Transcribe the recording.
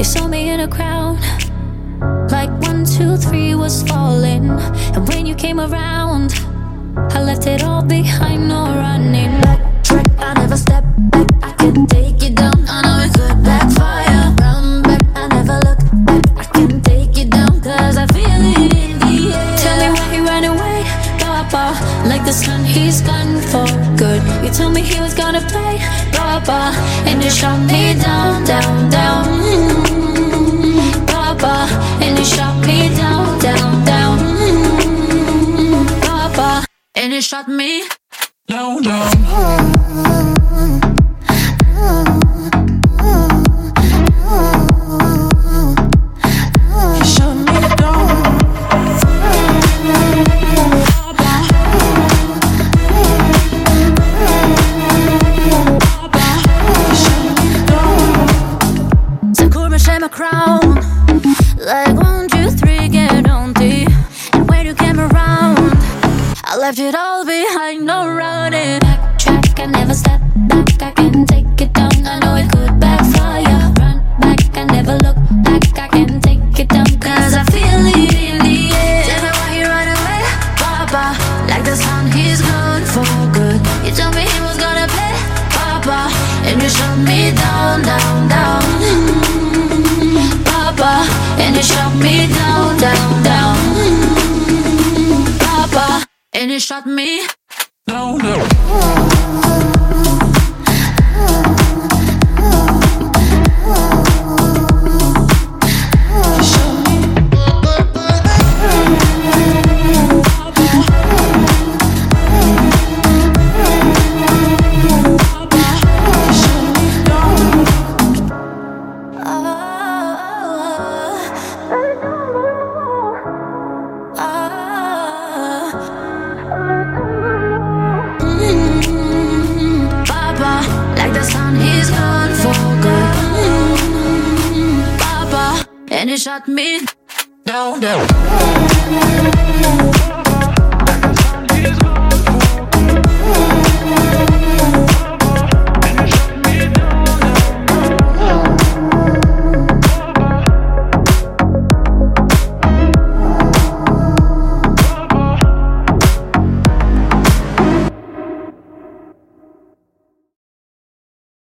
a crowd. Like one, two, three was falling. And when you came around, I left it all behind, no running. Backtrack, I never step back. I can take you down. I know it could backfire. Run back, I never look back. I can take you down, cause I feel it in the air. Tell me why he ran away. Papa, like the sun, he's gone for good. You told me he was gonna play, Papa, and you shot me down, down, down. And you shot me down, down. Left it all behind, no running Backtrack, I never step back I can take it down, I know it could backfire. Run back, I never look back I can take it down. Cause I feel it in the air. Tell me why you run away, Papa. Like the sun, he's gone for good. You told me he was gonna play, Papa. And you shut me down, down, down. Papa. And you shut me down, down, down Shut me Down, down. and it shot me down, down.